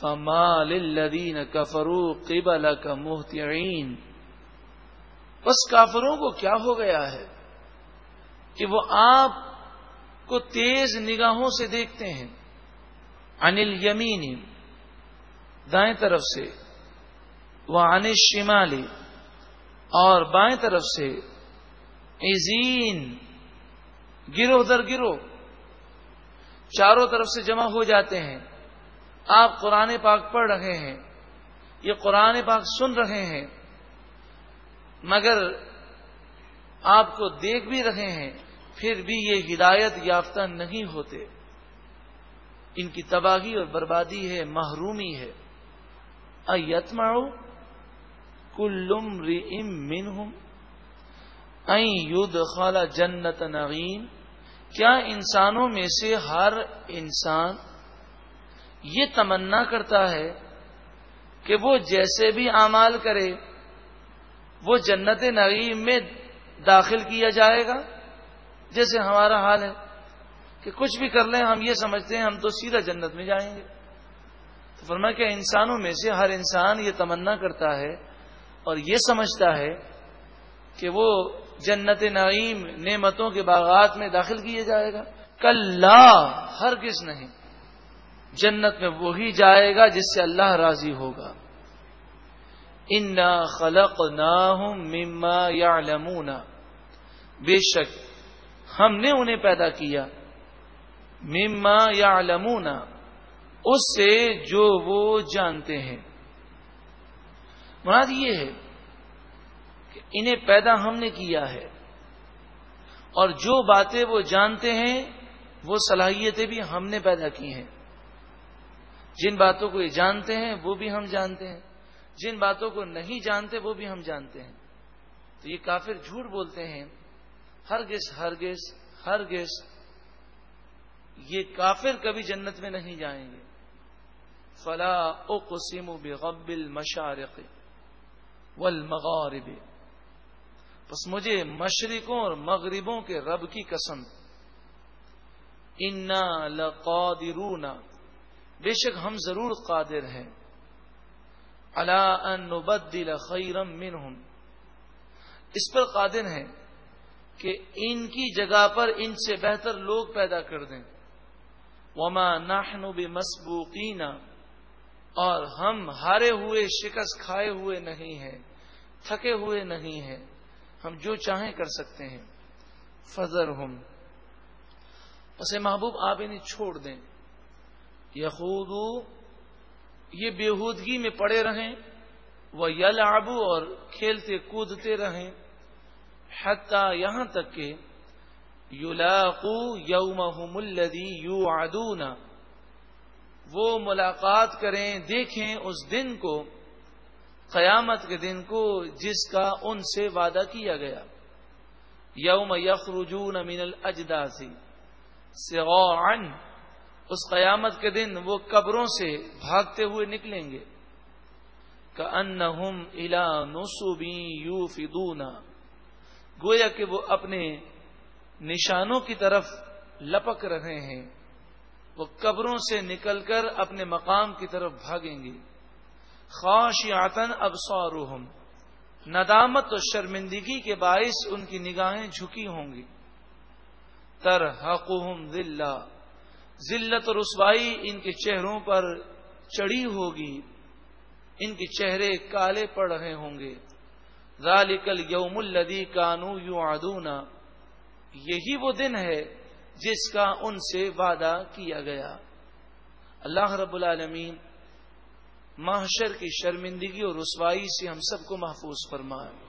فما للذین کفروا قبلک محتعین بس کافروں کو کیا ہو گیا ہے کہ وہ آپ کو تیز نگاہوں سے دیکھتے ہیں۔ انل یمین دائیں طرف سے۔ وہ انل شمالی اور بائیں طرف سے۔ ایزین گرو در گرو چاروں طرف سے جمع ہو جاتے ہیں۔ آپ قرآن پاک پڑھ رہے ہیں، یہ قرآن پاک سن رہے ہیں، مگر آپ کو دیکھ بھی رہے ہیں، پھر بھی یہ ہدایت یافتہ نہیں ہوتے۔ ان کی تباہی اور بربادی ہے، محرومی ہے۔ ایتماؤ کلم من ہوں خالہ جنت نغیم کیا انسانوں میں سے ہر انسان یہ تمنا کرتا ہے کہ وہ جیسے بھی اعمال کرے، وہ جنت نعیم میں داخل کیا جائے گا۔ جیسے ہمارا حال ہے کہ کچھ بھی کر لیں، ہم یہ سمجھتے ہیں ہم تو سیدھا جنت میں جائیں گے۔ تو فرما کہ انسانوں میں سے ہر انسان یہ تمنا کرتا ہے اور یہ سمجھتا ہے کہ وہ جنت نعیم نعمتوں کے باغات میں داخل کیا جائے گا۔ کل ہر کس نہیں۔ جنت میں وہی جائے گا جس سے اللہ راضی ہوگا۔ انا خلق نہ مما یا بے شک، ہم نے انہیں پیدا کیا۔ مما یا اس سے جو وہ جانتے ہیں۔ مراد یہ ہے کہ انہیں پیدا ہم نے کیا ہے۔ اور جو باتیں وہ جانتے ہیں، وہ صلاحیتیں بھی ہم نے پیدا کی ہیں۔ جن باتوں کو یہ جانتے ہیں وہ بھی ہم جانتے ہیں جن باتوں کو نہیں جانتے وہ بھی ہم جانتے ہیں تو یہ کافر جھوٹ بولتے ہیں ہرگز ہرگز ہرگز یہ کافر کبھی جنت میں نہیں جائیں گے فلا اقسم بغب مشارق والمغارب بس مجھے مشرقوں اور مغربوں کے رب کی قسم انا لقادرون بے شک ہم ضرور قادر ہیں۔ اللہ ان نبدل خیرم منہم۔ اس پر قادر ہیں کہ ان کی جگہ پر ان سے بہتر لوگ پیدا کر دیں۔ وما نحن بمسبوقین۔ اور ہم ہارے ہوئے، شکست کھائے ہوئے نہیں ہیں، تھکے ہوئے نہیں ہیں۔ ہم جو چاہیں کر سکتے ہیں۔ فضر ہم اسے محبوب آپ انہیں چھوڑ دیں۔ یخود یہ بےحودگی میں پڑے رہیں وہ یل آبو اور کھیلتے کودتے رہیں، حتیٰ یہاں تک کہ یولاقو یوم الدی یو آدونا وہ ملاقات کریں، دیکھیں اس دن کو، قیامت کے دن کو جس کا ان سے وعدہ کیا گیا۔ یوم یخرجون من الاجداثی سغاعن اس قیامت کے دن وہ قبروں سے بھاگتے ہوئے نکلیں گے۔ کا ان الا نسوبی یو فدونا گویا کہ وہ اپنے نشانوں کی طرف لپک رہے ہیں۔ وہ قبروں سے نکل کر اپنے مقام کی طرف بھاگیں گے۔ خواش آتن اب ندامت اور شرمندگی کے باعث ان کی نگاہیں جھکی ہوں گی۔ تر حقم ذلت اور رسوائی ان کے چہروں پر چڑی ہوگی، ان کے چہرے کالے پڑ رہے ہوں گے۔ ذالکل یوم الدی کانو یو آدونا یہی وہ دن ہے جس کا ان سے وعدہ کیا گیا۔ اللہ رب العالمین محشر کی شرمندگی اور رسوائی سے ہم سب کو محفوظ فرمائے۔